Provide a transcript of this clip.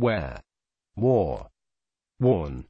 where, war, worn,